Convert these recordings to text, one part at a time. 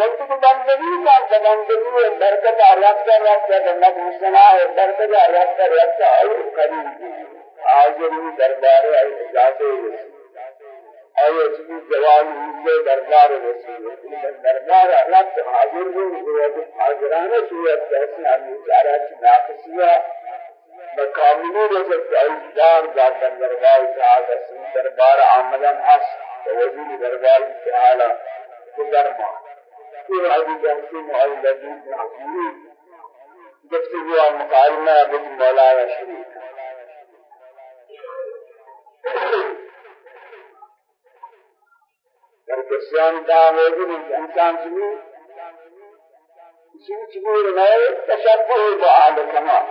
وقت کی بندگی کا بندگی ہے برکت رکھتا رکھتا بندہ مسنا ہے برکت رکھتا رکھتا اور قریب حاضر دربار ہے اجازت اور اس کی جوان ہوئے دربار رسول دربار اللہ تو حاضر ہوئے حاضرانہ صورت کیسے ہم بیچارہ کی ناقصیہ بکاملی رسول ایجدار ذات دربار تعالی دربار دربار في هذه جنسي معلدين عظيم گفتگو مقارنہ بد مولانا شریف در کسیان دا موجود انسان چنی چنی چنی نئے تشبہ با اہل کمال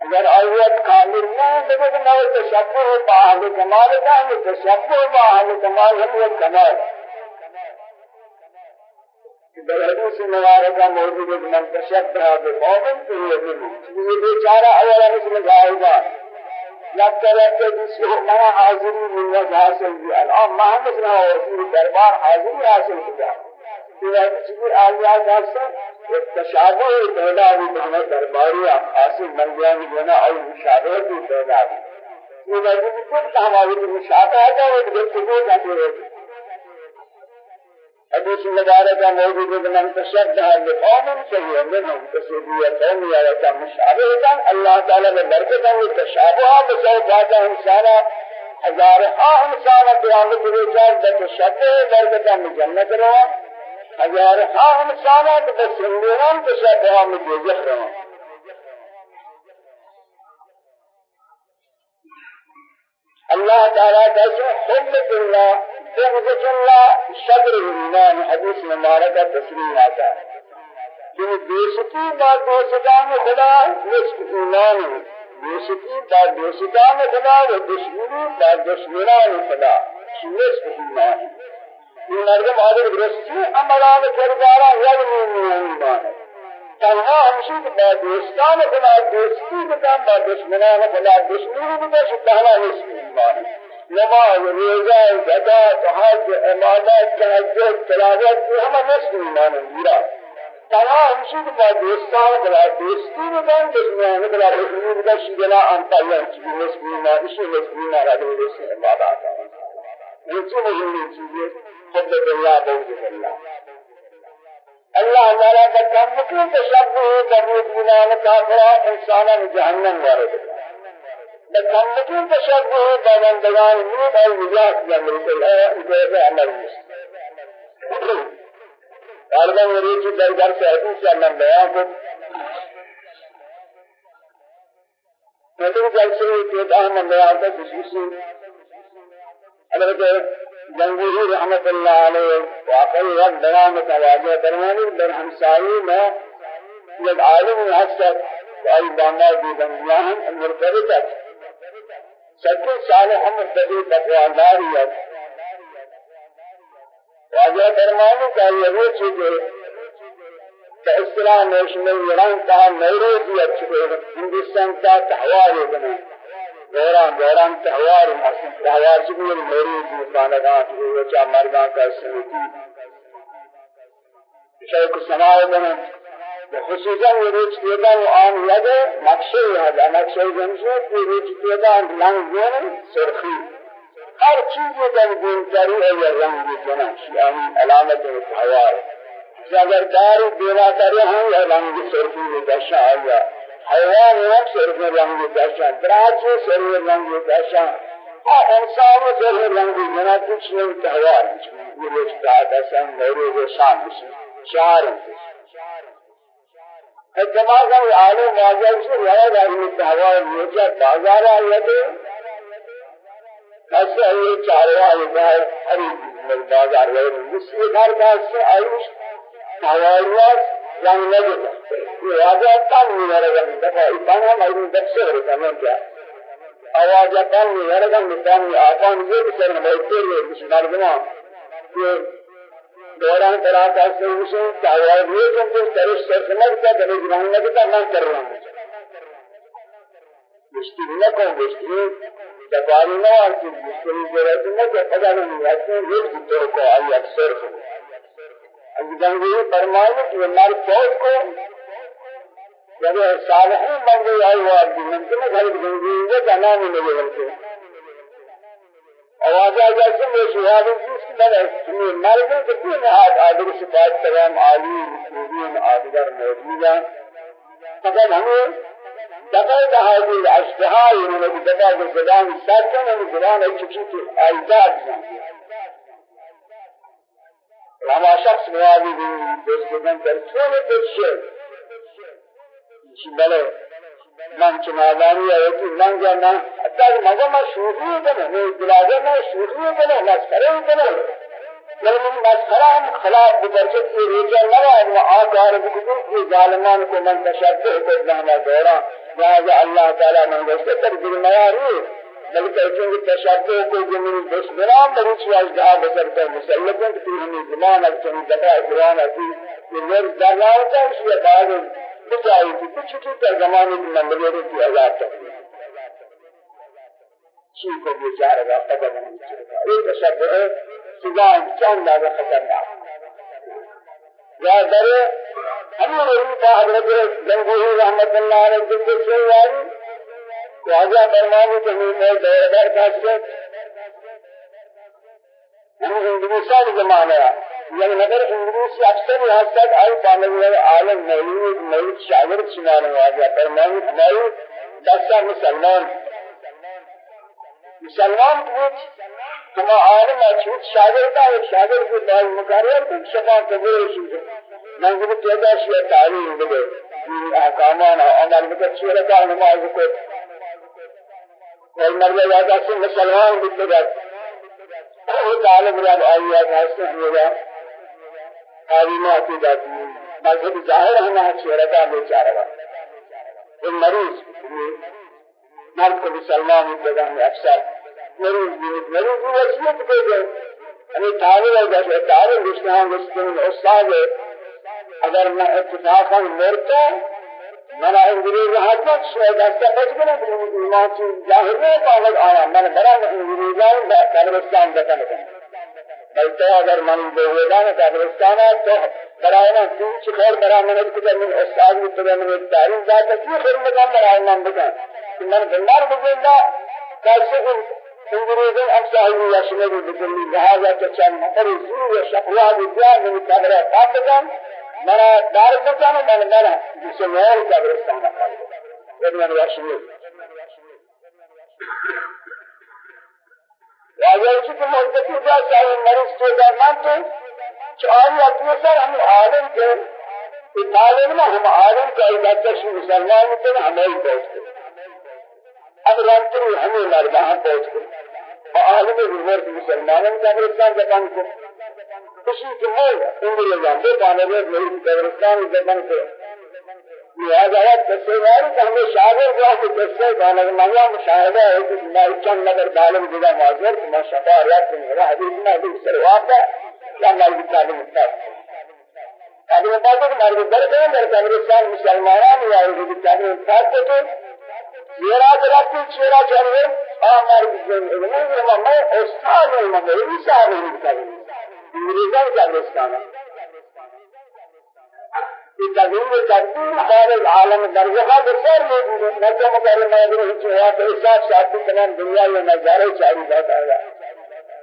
اگر آیت کامل نہ تو نئے تشبہ با اہل کمال کا تشبہ با اہل کمال ہم کمال در حدیث مبارکہ موجود ہے من تشبہ بقوم فهو یہ بیچارہ اولا مثل جائزہ لگتا رہتا جس کو منا حاضری وجہ حاصل بھی الان ما ہم مثل رسول دربار حاضری حاصل کیا پھر چیزی آلیات حاصل تشابہ پیدا بھی ہمیں درباری حاصل من گیا بھی جنا اور مشابہ بھی پیدا بھی یہ وجہ کچھ ہماری مشابہ ہے اور گفتگو رہتے حديث مباركة موجود من تشبه بقوم سيئا منهم تسبية قوم يا مشابهة الله تعالى ببركة وتشابه بصوفات إنسانا. ہزارہا انسان قیامت بیچار بتشبه برکتہ میں جنت رہا ہزارہا انسان بسندران تشبه میں دوزخ رہا الله تعالى کہتے حب الله. بغضة الله شطر الإيمان حديث مباركة تسليم آتا ہے کہ دوستی با دوستان خدا نصف ایمان ہے دوستی با دوستان خدا و دشمنی با دشمنان خدا نصف ایمان ہے یہ مردم آدھر درستی عملان کردارا یعنی ایمان ہے تنها ہمشی کہ با دوستان خدا دوستی بکن با دشمنان خدا دشمنی بکن شتہنا نصف ایمان ہے نماز روزہ زکات حج عبادت تہجد تلاوت یہ ہم نصف ایمان ہے تمام شد با دوستان بلا دوستی بودن دشمنان بلا دشمنی بودن شیدنا انتایان چیزی نصف ایمان شی نصف ایمان را دو دست عبادات یہ چیز مهمی چیزی حضرت اللہ بوجود اللہ اللہ ہمارا کا کم کی تشبہ ضرورت بنا کافرہ انسانا جہنم وارد. ہے بكمتين تشبه بمندگان نور أو نجاة جمرك الله إجابة عمل غالبا يريد در درس حديث من بيان کو مطلب جلسے کے اہم بیان کا خصوصی حضرت جنگوری رحمت اللہ علیہ واقعی وقت بیان متواجہ فرمانی در ہمسائی میں یک عالم حسد وآئی باندار دی بندیاں مرتبط سچے صالح متقی تقواداریت واجہ فرمانے کا یہ وہ چیز ہے کہ اصطلاح نیشنل ایران کا نیروزیت چھے ہندوستان کا تحوار بنا۔ دوران دوران تحوار حسن تحوار چھے نیروزی خاندان چھے وہ چاہ مردان کا سنتی شیخ سماع بنا۔ خصوصا روز پیدا و آن یاد نقشه یاد نقشه جمشید که روز پیدا رنگ گون سرخی. هر چیزی در گونتری ہے رنگ جنش یعنی علامت حوار اگر دار کرے ہیں یا رنگ سرخی دشا آیا. حیوان ہے سرخ رنگ دشا دراج سرخ رنگ دشا انسان سرخ رنگ جنا کچھ نہیں حوار یہ روز پیدا سن میرے شان شعر اتفاق ہے عالم واجب سے داری دعوا یہ بازار آیا تو ایسے یہ چاروا ہے ہری بازار ہے اس کے گھر کا سے آیوش حوالات رنگ لگے یہ واجب کام نہیں رہا دفعہ اتنا ہماری دکشے ہو رہا ہے کیا آواز کام نہیں رہا مثال آسان یہ کہ سر بیٹھے ہیں کچھ مردمان دوران طلاق ایسے اسے چاہیے یہ جو کچھ طرف سے سمجھ کا کرے جنہوں نے کہا میں کر رہا ہوں مشکل نہ کو مشکل دفاری نہ آتی مشکل ضرورت نہ کہ پتہ نہیں ایسے یہ تو کو آئی اکثر جنگی فرمائے کہ ہماری فوج کو جب صالحین بن گئی آئی وہ آدمی ممکن ہے گھر جنگی یہ جانا نہیں ملے بلکہ آواز آ جائے میں شہاد جس کی میں تمہیں مر گئے کہ تین ہاتھ آدر صفات کرام عالی مسلمین آدگر موجود ہیں فقط ہمیں دفع تهذه الاشتهاء من الدفع بالزبان الساكن من الزبان الشكيك ايجاد وما شخص موازي بسجدن ترسول ترشي بله؟ من چنادانی ہے کہ من جانا حتی مگا ما شوخی کنه میں دلاغه ما شوخی کنه مسخره کنه. لیکن مسخره ہم خلاف بچت کی ریجا ہے وہ آکار بکتن کی ظالمان کو من تشبہ کرنا ہے دوران لہذا اللہ تعالیٰ نے گوشت تر درمیاری بلکہ چونکہ تشبہ کو جمعی دشمنان بریچی اجدہا بسر کر مسلطن کہ پھر ہمیں زمان اکچنی دفع قرآن اکی کہ میرے درناوتا اسی بعد بجائی تھی کچھ چھوٹا زمانے کی ممبریوں کی عذاب تک چیز کو بیچارہ کا قدم نہیں چلتا ایک تشبہ ہے سزان چند زیادہ خطرناک یا در ہمیں نبی کا حضرت گنگوہی رحمت اللہ علیہ ذکر سے یاری واجہ فرمانی کہ میں دور دار کا ہم ہندوستان زمانہ یعنی مگر انگلیسی اکثر یہاں تک آئی پانوی عالم مولود مولود شاگرد شمار واجہ فرمانی ہماری دستا مسلمان. مسلمان کچھ ثم عالم أشوف شاگرد ہے شاگرد کو دال مقرر تو شفا قبول شي منظور پیدا شي تعلیم دے احکامان عمل بکر صورت نماز کو والمرضى يا سے مسلمان بتدر وہ طالب رب آیات ہے میرا تعلیمات ذاتی مذہب ظاہر ہونا صورت بیچارہ المريض مرد کو مسلمان بدن اکثر مریض بینید مریض بھی وصیت کو دے ہمیں تعاون ہے جیسے تعاون رشتہ ہم رشتہ استاد ہے اگر میں اتفاقا مرتا من انگریز حاکم شاید از بچ کنم ایمان چیز ظاهر نہیں پاگل آیا من برا انگریزان با قبرستان بکن بلکہ اگر من بہودان قبرستان ہے تو برای من تین چی خیر برای من کدر من استاد بھی تبا من تعلیم ذات کی خیر مکان برای من بکن من بندار بزنگا کیسے انگریزان افساہی یشمل بکلی لہذا کہ چند نفر زور و شقوا بیان من قبر قاب بکن منا دار بکن من منا جسے مول قبرستان بکن من یشمل واجب کہ مدتی جا چاہیے مریض کے درمان تو چاری اپنے سر ہم عالم کے عالم نہ ہم عالم کا عبادت مسلمان کے ہمیں پہنچتے اب رانتری ہمیں مردہ پہنچتے عالم ضرورت مسلمانوں کا قبرستان زبان کو خوشی کے ہے انگریزان دے پانے میں قبرستان زبان کو لہذا ہے تصویر کہ ہمیں شاگر کو کہ تصویر گانا مانگا مشاہدہ ہے کہ ہماری چند نظر عالم جدا معذر کہ ما شفا ریاض میں میرا حدیث میں حدیث سے رواب ہے کہ ہماری تعلیم مستقبل تعلیم پاک ہے ہمارے در گئے در قبرستان مسلمانان یا تعلیم پاک کو چیرا چلاتی چیرا چلے آمار بزن علم میں استاد علم میں بھی صاحب علم کریں انگریزان کا دستانا یہ تغییر کرتی خارج عالم درجہ بسر موجود ہے نجم مکرم میں ہچ ہوا تو حساب شاہد تمام دنیا میں نظارے چاری بات آیا.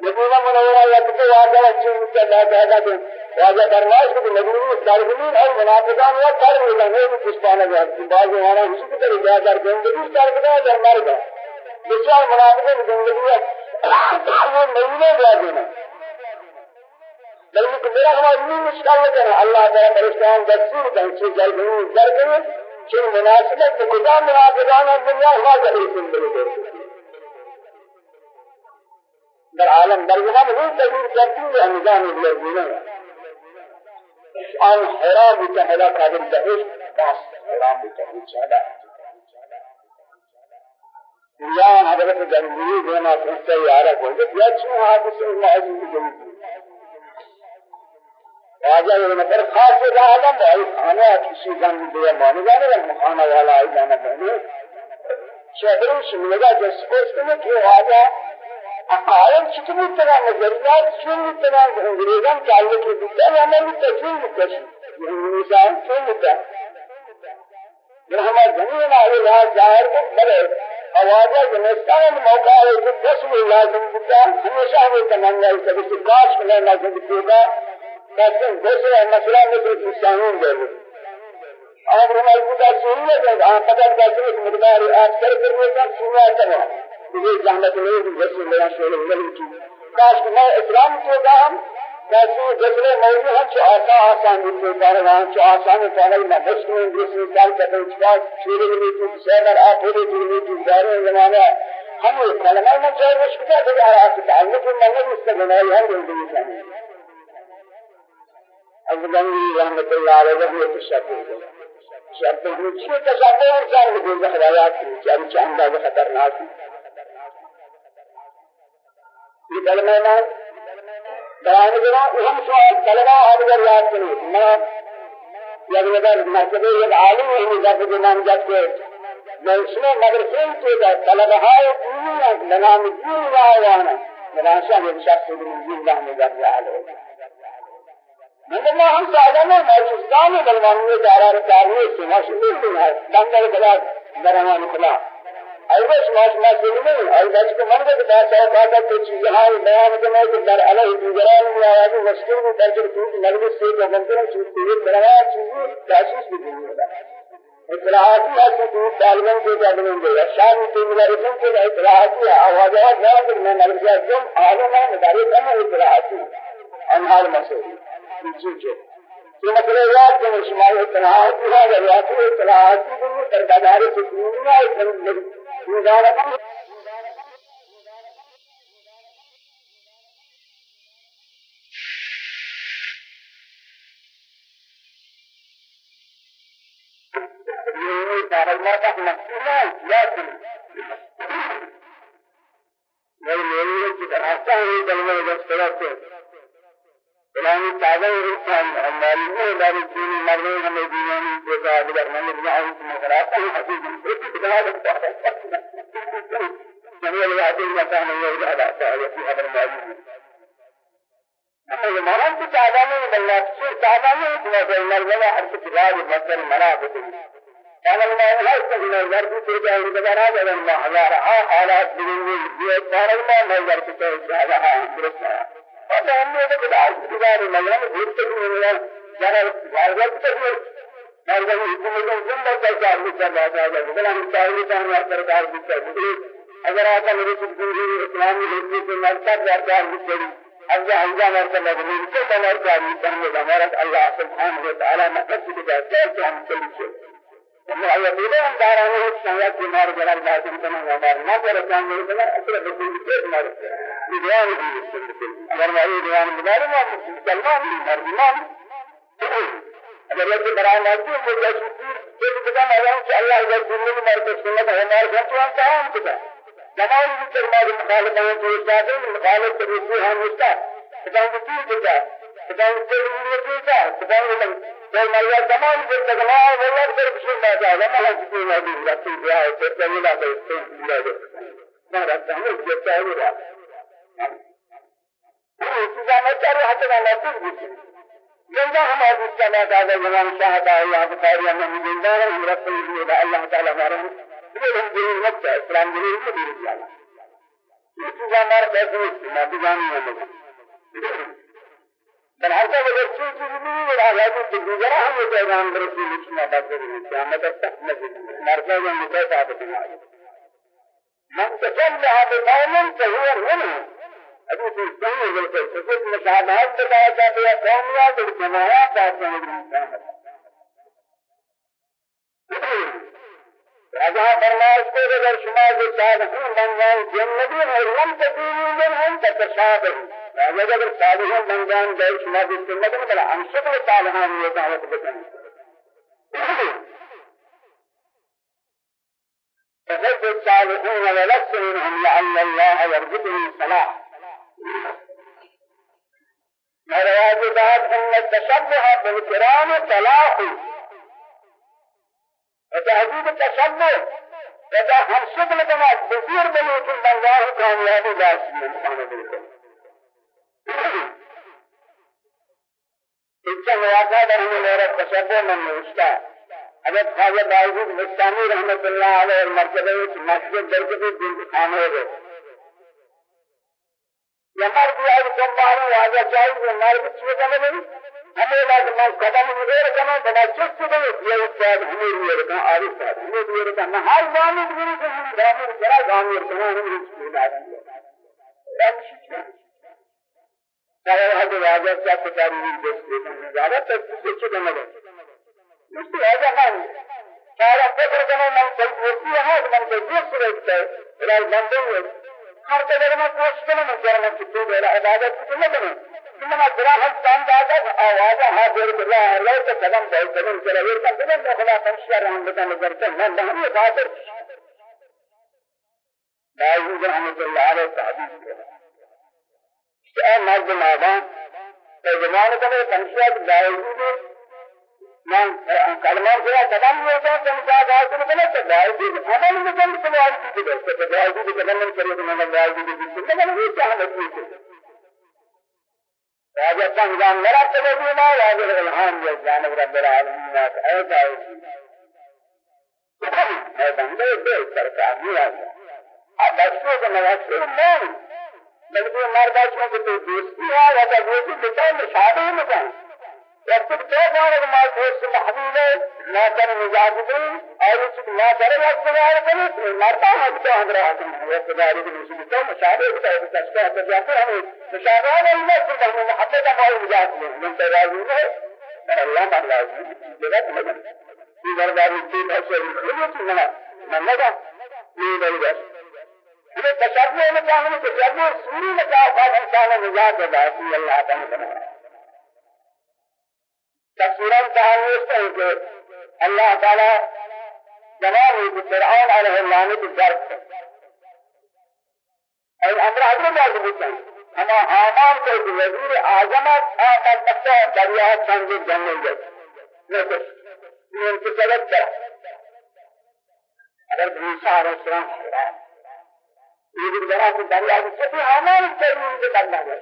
مدینہ منورہ یا تو واقعہ اچھی مجھے بات آیا کہ واجہ فرمائش کو مدینہ دارگلین اور منافقان یا کر ملتا ہے وہ کچھ پانا گیا بعض ہمارا اسی کی طرح جا کر زندگی سر بنا در مر گیا بسیار منافقین زندگی ہے وہ مہینے دعا دینا بلکہ میرا ہمارا یہ مشکل ہے اللہ تعالیٰ پرستان دستور دیں چیز جلدی در کرے چون مناسبت میں کجا منافقان دنیا ہوا جلی زندگی در عالم در جہاں میں تغییر کرتی ہے نظام الذین آن حرام بتهلا قادر دهش باس حرام بتهلا چادا دنیا حضرت جنگی دینا سنسے یارا کو یا چون حادث معجز جنگی راجا یہ نفر خاص عالم ہے کھانا کسی جان دے مان جانے والا کھانا والا ہے جانا بنے شہروں شملہ جس کو اس میں کہ راجا عالم چطور تنا نظریات چون تنا انگریزان چاہیے کہ ہے ہمیں تجویز مکشی انسان چون بتا یہ ہمارا زمین آئے لحاظ ظاہر کو بلے آوازہ زمستان موقع ہے کہ دس میں لازم بتا ہمیشہ ہمیں تمنا ہے کہ کاش میں نہ جب ہوگا لیکن دوسرا مسئلہ میں تو انسانوں دے لیں اور ہمارے بتا سنت ہے آپ پتہ کرتے ہیں مقدار اکثر کرنے کا سنت کرنا یہ جہنت میں جیسے میرا شعر نہیں کی کاش میں اسلام کو کام کیسے دوسرے موضوع ہیں جو آسان آسان ہوتے ہیں وہاں جو آسان ہوتا ہے میں مسلم جس مثال کا تو چکا شعر میں تو شعر آپ ہو رہے ہیں تو دار زمانہ ہم کلمہ میں جو مشکل ہے کہ آپ تعلق میں نہیں اس کا بنائی ہے اللہ علیہ وہ تشکر شرط ہے کہ تصور اور چاہے کہ خدایات کی چاہے چاہے خطرناک ہے یہ کلمہ میں بیان کرا ہم سوال کلمہ اگر یاد کریں میں یا اگر مرتبہ ایک عالم؟ ہے جب کہ نام جب کہ میں اس میں مدرسے کے طلبہ ہے دنیا نام دنیا وأنا مناشا میں شخص الله میں جب عالم من ما هم سعادة ما جزدان بلوان میں دارا رکارنے سے مشہور ہے دنگل بلا درمان خلاف ایوش ماش ما سلمون ایوش کو من کو دا سو کا تو چیز ہے بیان کے در علیہ دیگران میں آواز مشکل میں درج تو مجلس سے جو منظر چیز یہ کرا چیز تأسیس بھی نہیں ہے اطلاعاتی ہے کہ طالبان کو جب نہیں دے شان کے مدرسوں کے اطلاعاتی آوازات نہ کہ میں مدرسہ جم عالم ہے مدارس ہے اطلاعاتی. انہار مسئلہ چیز یہ مسئلہ یاد کریں شمال اطلاعاتی ہے اگر اطلاعاتی کو ترباداری سے دنیا ہے مبارکہ درجات مقصودة لكن والمؤمنين تتحسن جميع الوعدين مكان يوجد على في هذا المعلوم مرام کی تعداد میں بلنا سے تعداد میں بنا سے مرنا ہر کچھ راج مصدر مرا ہوتے ہیں قال الله لا يستغنى الغرب في جاهل بدرات لما هزار حالات بدون یہ قال الله ما يغرب في هذا درسنا هذا هم يقول اعتبار ملام غير تقول جرى غرب تقول مرغم حکومتوں زندہ کا چار بچہ باتا ہے بلا مستعمل کا سرکار بچہ اگر آپ میری سنجی اسلامی حکم سے مرتب درکار بچڑی اب جو ہنگا مرتب مدنی سے بنار چاہیے کرنے کا مرد اللہ سبحانہ و تعالی مقصد کی جاتا ہے کہ ہم چلی سے ہم آیا دیلے ہم دارانے ہیں سنگت کی مار جلال لازم کرنا ہمار نہ کر رکھان میں بنا اصل بکل کی پیر مار دیوان بھی اگر وہ دیوان بنارے نا مسلمان مردمان اگر یہ برائے مرضی ہے مجھے شکر کہ بتا میں کہ اللہ اگر دنیا میں مرد سنت ہمارے گھر تو ہم کہاں ہم زمان ذكر ما المخالفة والإرشاد المخالفة الرسول هم مستع كتاب كتير كتاب كتاب كتير كتاب كتاب من كل مرة زمان ذكر زمان والله ذكر بشر ما جاء لما لا تقول ما بيجي لا تقول يا تقول لا تقول لا تقول ما رأيته هو جتاه لا إذا ما كان حتى لا تقول جندا ہمارے سنا دادا جوان شاہ دا یا بخاری میں جندا ہے رسول اللہ تعالی ہمارے یہ دین وقت ہے اسلام دین کو دین کیا یہ چیز ہمارا کیسے نبی جانی ہے لوگ بل ہر کا اگر چیز چیز نہیں ہے راہ ہے تو دیگر ہم یہ پیغام رسول اللہ نے بات کی قیامت تک نہ مرضا میں مجھے ثابت نہیں من تشبه بقوم فهو منهم ابھی تو صحیح ہے کہ سچ مشابہت بتایا جاتا ہے قومیات اور جماعت آتے ہیں راجہ فرمائش کو اگر شما کے صالحین بن جائیں جنتی اور لم تکونوا منهم فتشابهوا راجہ اگر صالحین بن جائیں غیر شما کی سنت میں بلا ہم شکل صالحان یہ دعوت بتائیں فحب الصالحون ولست منهم لعل الله يرزقني صلاح رواه بعد ان التشبه بالكرام طلاق وتهذيب التشبه اذا هم شغل بنا بزیر بنی کہ بنگاہ کامیابی داشتی انسان بالکل اچھا مواقع در ہمیں میرا تشبہ من نوشتا حضرت خواجہ باوجود مستانی رحمت اللہ علیہ مرتبہ مسجد درکتی دن خانے گئے یا مرد یا کمبانی واجہ چاہیے مرد چیئے کرنے نہیں ہمیں لازم میں قدم مغیر کرنا بنا چست دے یہ استاد ہمیں یہ رکھا عارف صاحب ہمیں یہ رکھا نہ ہر جانے میرے کو ہم گرامر کرا گانے کرنا ہم اس کو لا دیں چاہے ہم راجہ کیا پتاری بھی دیکھ لیتے ہیں زیادہ تک کچھ کرنا ہے اس سے راجہ ہم چارہ فکر کرنا من کوئی دوستی ہے من کوئی دوست رہتا ہے راج بندے ہر جگہ میں کوشش کرنا میں کرنا کہ تو میرا عبادت کو نہ کرنا إنما جراحة كان دادا آوازا ها دير بالله الله تقدم بهي قدم كلا غير قدم دخلا تنشر عن بدن نظرته من دهني خاطر. باوجود رحمة الله عليه تعبير شاء مرد ماذا فزمان كده تنشر باوجود من کلمات سے قدم یہ تو سمجھا حاصل کرنا چاہتا ہے کہ عمل میں کم سوال کی جگہ سے باوجود قدم نہیں کرے تو میں باوجود کی جگہ نہیں چاہتا ہے راجع سنگان مرتب بما راجع الهام يا جانب رب العالمين اے داؤ اے بندے دے سرکار نہیں آیا اب بچوں کو نواسے نہیں بلکہ مرداش میں تو دوستی ہے یا دوستی بتا مشابہ مکان وقت تو جانے کے مال دوست محبوب ہے نہ کر مجاہدین اور اس نہ کر وقت وار کرے مرتا ہے تو ہم رہا ہیں وہ تداری کے رسول تو مشابہ ہوتا ہے تشبہ تو جاتے ہیں مشابہ نہیں ہے کہ ہم محبت کا مال مجاہد من تراضی ہے اللہ کا راضی جگہ نہیں یہ دربار کی بھاشا ہے نہ نہ نہ یہ نہیں بس یہ تشبہ میں چاہنے تشبہ سوری میں کہا انسان نجات ہے اللہ تعالی تفسيران تعالى ہے الله تعالى جناب فرعون عليه اللعنة الجرد اور أمر حضرت بات بتا ہم آمان کو وزیر اعظمت احمد مکہ دریا چند جنگل کچھ یہ ان کی سبب کرا اگر موسیٰ علیہ یہ بھی بڑا کہ دریا کی سبھی آمان کریم کے بندہ ہے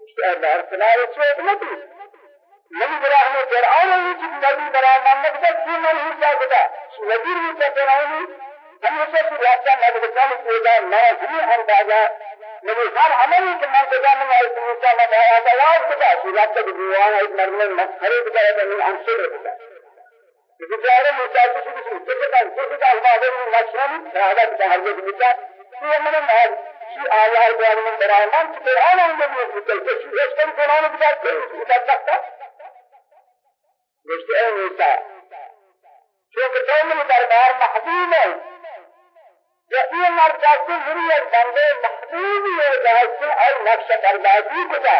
اس کے اندر سنائے چھوٹ نہیں نبی براہ میں فرعون نے جب نبی براہ محمد کا کی من ہی کیا بتا وزیر کیا فرعون ہمیشہ سے راستہ کام کیا نہ ہی اندازہ نبی ہر عمل کے من جاننے والے کو موسیٰ نے کہا تھا واج بتا راستہ کی دیوان ایک مرنے مسخرے بتا ہے کہ انصر بتا بیچارے موسیٰ کو کسی کسی کسی کا کسی کا عبادت میں مشہور شہادت کا حضرت بتا یہ من مال شی آیات بیان میں برائے من کہ فرعون نے بھی کچھ کچھ اس کو فرعون بتا کہ اس کا گوشت اے موسیٰ چونکہ تم دربار محبوب ہے مرد جاتی ہوئی ایک بندے محبوب ہے جاتی اور نقش بردازی کتا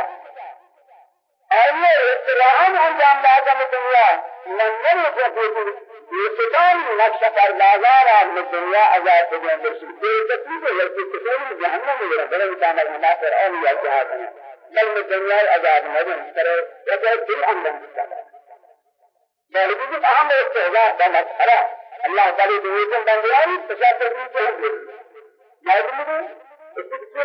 اور یہ اتراہم انجام دادم دنیا منظر کو کوئی یہ نقش پردازار آدم دنیا عذاب دنیا برسول ہے کہ کسی جہنم میں بڑے انسان ہمارا پر اور یہ جہاد ہے بل میں دنیا عذاب مدن کرے یا دل اندر کرے موجود اہم استعداد کا مسئلہ اللہ تعالی دوسرے بندیان تشابہ کو موجود ہے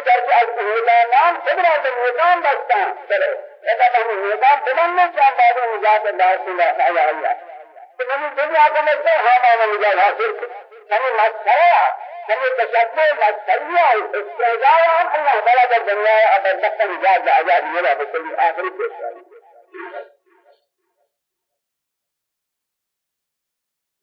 درجہ از میدانان خبر از میدان بستان چلو اگر ہم میدان بلند چاند بعد نجات اللہ سے آیا اللہ تو ہم دنیا کو میں سے ہم نجات حاصل ہمیں مسئلہ ہمیں تشبہ مسئلہ استعداد اللہ تعالی کا دنیا نجات میرا بکلی آخری پیش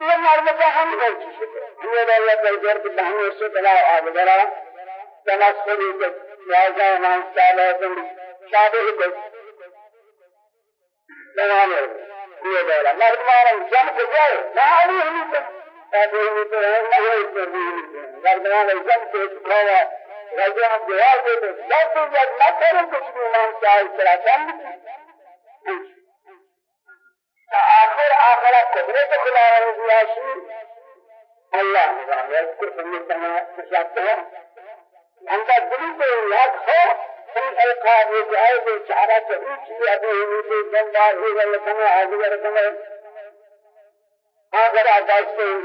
یہ مرد ہم ہے یہ اللہ کا جرب بہن اس سے بلا آگرا تناسل کے راجا مان سال ہے شادی کے تمام یہ بولا مرد مارن جم کو جائے نہ ہی ہم هذه مثل ما هي الدين مردمان الجنة تتكوى رجع جواب دے تو جب نہ کرے کچھ بھی ایمان چاہے ترا کم آخر آخر قدرت خدا رضی اللہ اللہ يذكر في المجتمع تشابه عند دل یاد ہو ان القاب جائز چارہ چبی کی ابھی ہوئی جنبار ہی ولکنے حاضر رکھنے اگر إيه إيه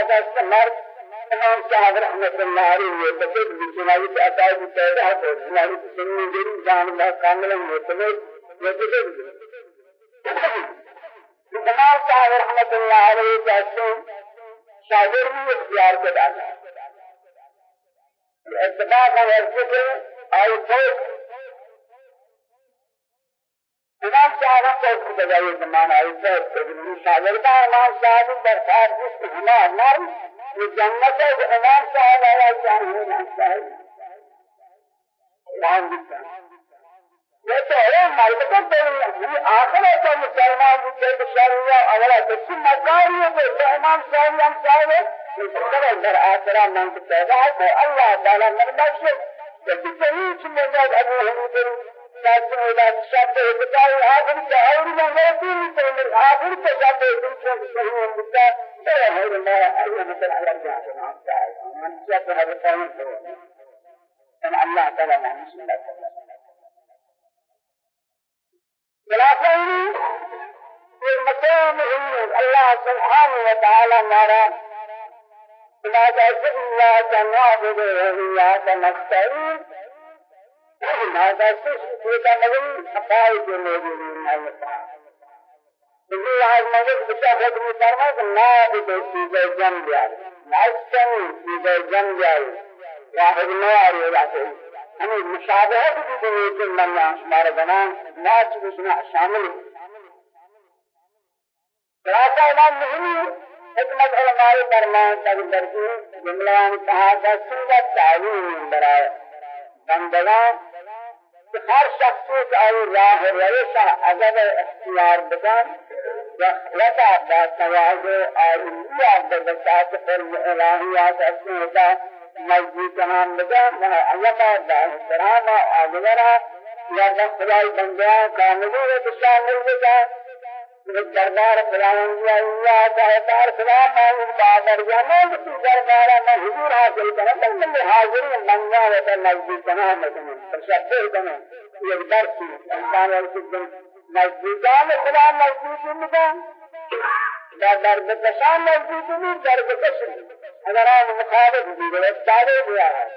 هذا مرد امام صاحب رحمت اللہ علیہ یہ تفسیر بجنائی سے عقائد پیدا ہے اور جنائی سنی جری جان اللہ کامل مطمئن یہ تفسیر امام صاحب رحمت اللہ علیہ جیسے شاگر بھی اختیار کے ڈالا اتباع کا ذکر آئی فوق امام صاحب کو اس بجائے زمان آئی فوق شاگر کا امام صاحب برخار جس ہمارا نرم جنت امام صاحب. آیا چاہیے یہ تو ہے مرد کو یہ آخر ہے تو مسلمان بھی کہ شریعہ اولا تو مکان ہے کہ امام صاحب ہم صاحب. اس در آخرہ من کو پیدا ہے تو اللہ تعالی من بخشے کہ کہیں چیز میں ابو حنیفہ لكن إذا تشبه بتاعي آخر كأول ما غلطين من آخر تشبه بتاعي صحيح بتاعي فلا هذا ما أي مثل على الجاهل من شبه بتاعي أن الله تعالى ما مسلم خلافين في المكان الله سبحانه وتعالى نرى هذا اسی لحاظ مجد بشاہ خود مطرمہ کہ ناب دے سیدہ جم جاری نعشن سیدہ جم جاری واحد نواری علاقہ ہمیں مشابہت بھی دنیا جن من شمار بنان ناچ بسنا شامل. خلاصہ اعلان مہمی حکمت علماء فرمان تک درکی جملہ ان کہا تھا سیدہ تعلیم برائے بندگان ہر شخص کو آئی راہ روشا اگر اختیار بدن وخلطا با تواضع آئیہ بذات قرم الہیات ہوتا نزدیک ہم بدن وہ علماء با احترام آدورا یا خدای بندیاں کاملی و تشامل بدن دربار خداوند اللہ دربار خدا مانگ بادر جانے تو دربار میں حضور حاصل کرنا بل من حاضر من جا و نزدیک بنا مدن تشبہ بنا یہ درس انسان اور سدن نزدیکان خدا نزدیک مدن دا درب کشان نزدیک نہیں درب کشن اگر ہم مخالف بھی بڑے سارے دیا ہے